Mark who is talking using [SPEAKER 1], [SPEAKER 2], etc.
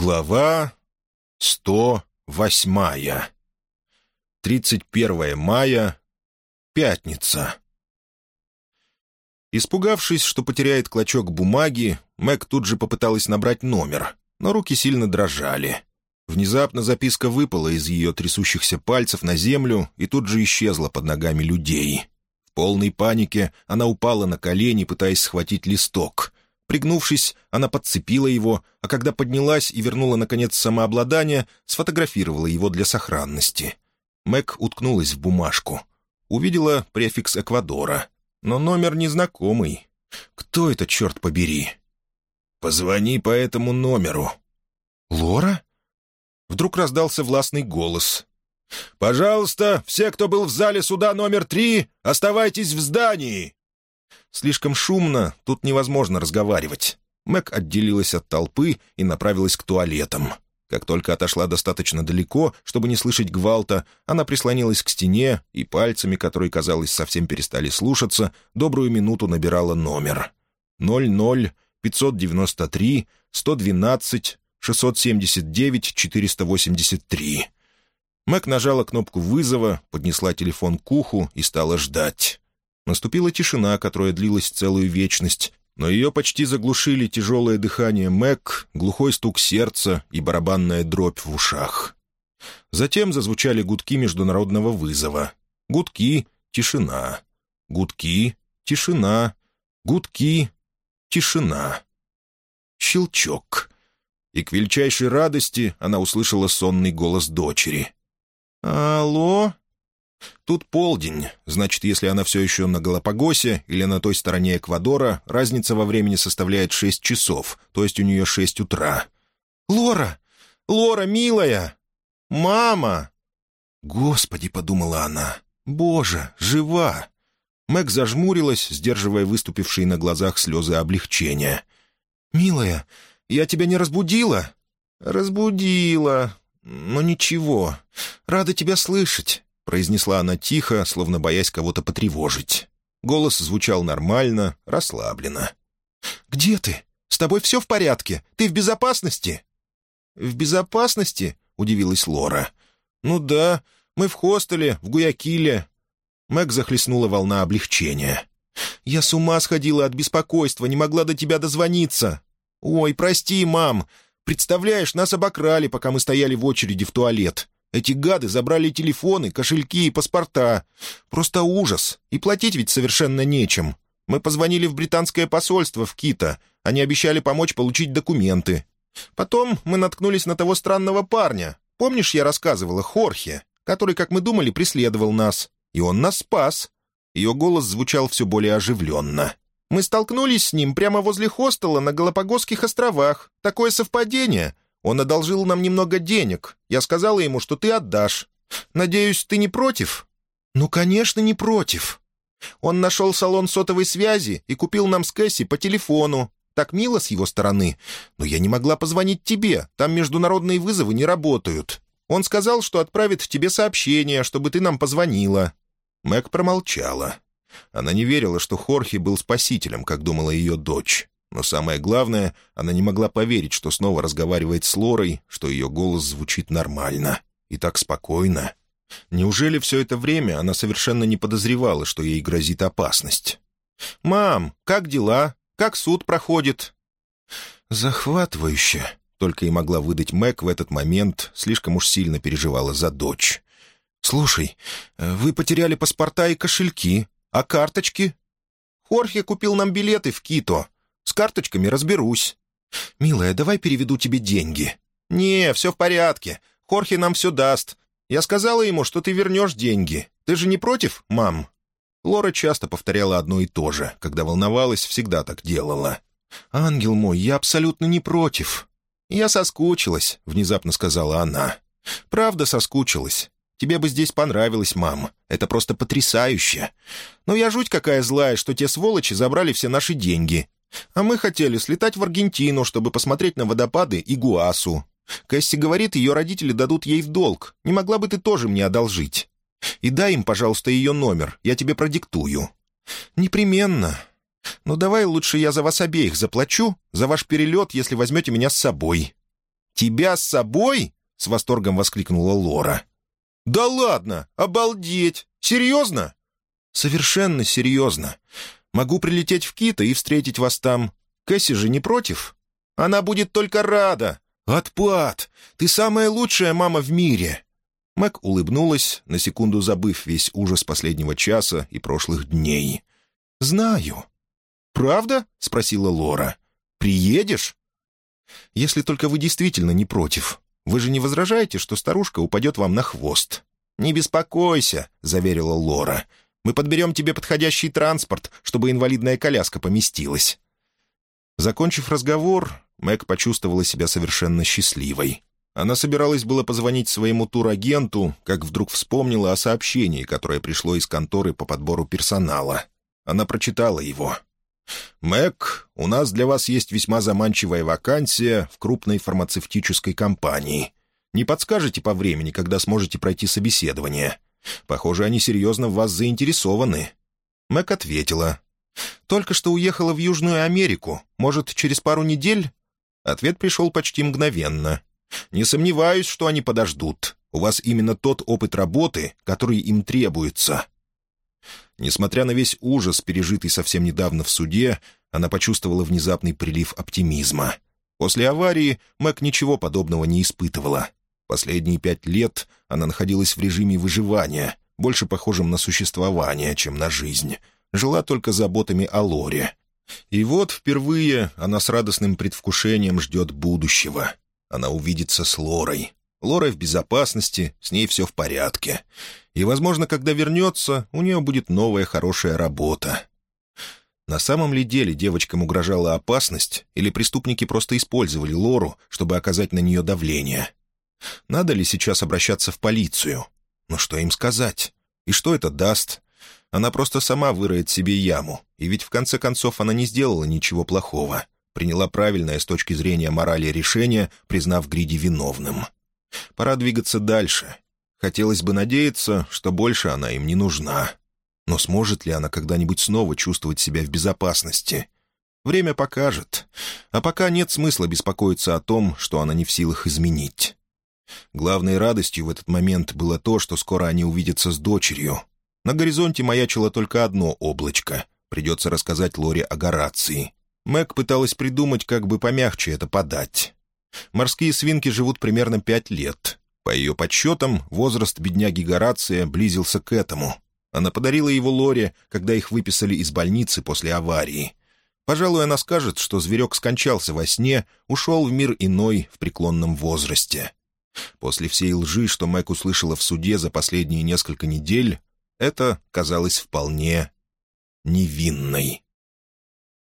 [SPEAKER 1] Глава 108. 31 мая. Пятница. Испугавшись, что потеряет клочок бумаги, Мэг тут же попыталась набрать номер, но руки сильно дрожали. Внезапно записка выпала из ее трясущихся пальцев на землю и тут же исчезла под ногами людей. В полной панике она упала на колени, пытаясь схватить листок — Пригнувшись, она подцепила его, а когда поднялась и вернула, наконец, самообладание, сфотографировала его для сохранности. Мэг уткнулась в бумажку. Увидела префикс Эквадора. Но номер незнакомый. Кто это, черт побери? «Позвони по этому номеру». «Лора?» Вдруг раздался властный голос. «Пожалуйста, все, кто был в зале суда номер три, оставайтесь в здании!» Слишком шумно, тут невозможно разговаривать. Мэг отделилась от толпы и направилась к туалетам. Как только отошла достаточно далеко, чтобы не слышать гвалта, она прислонилась к стене и пальцами, которые, казалось, совсем перестали слушаться, добрую минуту набирала номер. 00 593 112 679 483. Мэг нажала кнопку вызова, поднесла телефон к уху и стала ждать. Наступила тишина, которая длилась целую вечность, но ее почти заглушили тяжелое дыхание Мэг, глухой стук сердца и барабанная дробь в ушах. Затем зазвучали гудки международного вызова. Гудки — тишина. Гудки — тишина. Гудки — тишина. Щелчок. И к величайшей радости она услышала сонный голос дочери. «Алло?» Тут полдень, значит, если она все еще на Галапагосе или на той стороне Эквадора, разница во времени составляет шесть часов, то есть у нее шесть утра. «Лора! Лора, милая! Мама!» «Господи!» — подумала она. «Боже, жива!» Мэг зажмурилась, сдерживая выступившие на глазах слезы облегчения. «Милая, я тебя не разбудила?» «Разбудила. Но ничего. Рада тебя слышать произнесла она тихо, словно боясь кого-то потревожить. Голос звучал нормально, расслабленно. «Где ты? С тобой все в порядке? Ты в безопасности?» «В безопасности?» — удивилась Лора. «Ну да, мы в хостеле, в Гуякиле». Мэг захлестнула волна облегчения. «Я с ума сходила от беспокойства, не могла до тебя дозвониться». «Ой, прости, мам. Представляешь, нас обокрали, пока мы стояли в очереди в туалет. Эти гады забрали телефоны, кошельки и паспорта. Просто ужас. И платить ведь совершенно нечем. Мы позвонили в британское посольство в Кита. Они обещали помочь получить документы. Потом мы наткнулись на того странного парня. Помнишь, я рассказывала, Хорхе, который, как мы думали, преследовал нас. И он нас спас. Ее голос звучал все более оживленно. Мы столкнулись с ним прямо возле хостела на Галапагосских островах. Такое совпадение. Он одолжил нам немного денег. Я сказала ему, что ты отдашь. Надеюсь, ты не против?» «Ну, конечно, не против». Он нашел салон сотовой связи и купил нам с Кэсси по телефону. Так мило с его стороны. Но я не могла позвонить тебе. Там международные вызовы не работают. Он сказал, что отправит тебе сообщение, чтобы ты нам позвонила». Мэг промолчала. Она не верила, что Хорхе был спасителем, как думала ее дочь. Но самое главное, она не могла поверить, что снова разговаривает с Лорой, что ее голос звучит нормально и так спокойно. Неужели все это время она совершенно не подозревала, что ей грозит опасность? «Мам, как дела? Как суд проходит?» «Захватывающе», — только и могла выдать Мэг в этот момент, слишком уж сильно переживала за дочь. «Слушай, вы потеряли паспорта и кошельки, а карточки?» «Хорхе купил нам билеты в Кито. С карточками разберусь». «Милая, давай переведу тебе деньги». «Не, все в порядке. Хорхе нам все даст. Я сказала ему, что ты вернешь деньги. Ты же не против, мам?» Лора часто повторяла одно и то же. Когда волновалась, всегда так делала. «Ангел мой, я абсолютно не против». «Я соскучилась», — внезапно сказала она. «Правда соскучилась. Тебе бы здесь понравилось, мам. Это просто потрясающе. Но я жуть какая злая, что те сволочи забрали все наши деньги. А мы хотели слетать в Аргентину, чтобы посмотреть на водопады Игуасу. Кэсси говорит, ее родители дадут ей в долг. Не могла бы ты тоже мне одолжить? И дай им, пожалуйста, ее номер, я тебе продиктую». «Непременно. Ну давай лучше я за вас обеих заплачу, за ваш перелет, если возьмете меня с собой». «Тебя с собой?» — с восторгом воскликнула Лора. «Да ладно! Обалдеть! Серьезно?» «Совершенно серьезно. Могу прилететь в Кита и встретить вас там. Кэсси же не против? Она будет только рада. Отпад! Ты самая лучшая мама в мире!» Мэг улыбнулась, на секунду забыв весь ужас последнего часа и прошлых дней. «Знаю». «Правда?» — спросила Лора. «Приедешь?» «Если только вы действительно не против. Вы же не возражаете, что старушка упадет вам на хвост?» «Не беспокойся», — заверила Лора. «Мы подберем тебе подходящий транспорт, чтобы инвалидная коляска поместилась». Закончив разговор, Мэг почувствовала себя совершенно счастливой. Она собиралась было позвонить своему турагенту, как вдруг вспомнила о сообщении, которое пришло из конторы по подбору персонала. Она прочитала его. «Мэг, у нас для вас есть весьма заманчивая вакансия в крупной фармацевтической компании. Не подскажете по времени, когда сможете пройти собеседование? Похоже, они серьезно в вас заинтересованы». Мэг ответила. «Только что уехала в Южную Америку. Может, через пару недель?» Ответ пришел почти мгновенно. «Не сомневаюсь, что они подождут. У вас именно тот опыт работы, который им требуется». Несмотря на весь ужас, пережитый совсем недавно в суде, она почувствовала внезапный прилив оптимизма. После аварии Мэг ничего подобного не испытывала. Последние пять лет она находилась в режиме выживания, больше похожем на существование, чем на жизнь. Жила только заботами о Лоре. И вот впервые она с радостным предвкушением ждет будущего. Она увидится с Лорой. Лора в безопасности, с ней все в порядке. И, возможно, когда вернется, у нее будет новая хорошая работа. На самом ли деле девочкам угрожала опасность, или преступники просто использовали Лору, чтобы оказать на нее давление? Надо ли сейчас обращаться в полицию? Но что им сказать? И что это даст? Она просто сама выроет себе яму, и ведь в конце концов она не сделала ничего плохого. Приняла правильное с точки зрения морали решение, признав Гриди виновным. Пора двигаться дальше. Хотелось бы надеяться, что больше она им не нужна. Но сможет ли она когда-нибудь снова чувствовать себя в безопасности? Время покажет. А пока нет смысла беспокоиться о том, что она не в силах изменить. Главной радостью в этот момент было то, что скоро они увидятся с дочерью. На горизонте маячило только одно облачко. Придется рассказать Лоре о Горации. Мэг пыталась придумать, как бы помягче это подать. Морские свинки живут примерно пять лет. По ее подсчетам, возраст бедняги Горация близился к этому. Она подарила его Лоре, когда их выписали из больницы после аварии. Пожалуй, она скажет, что зверек скончался во сне, ушел в мир иной в преклонном возрасте. После всей лжи, что Мэг услышала в суде за последние несколько недель, это казалось вполне невинной.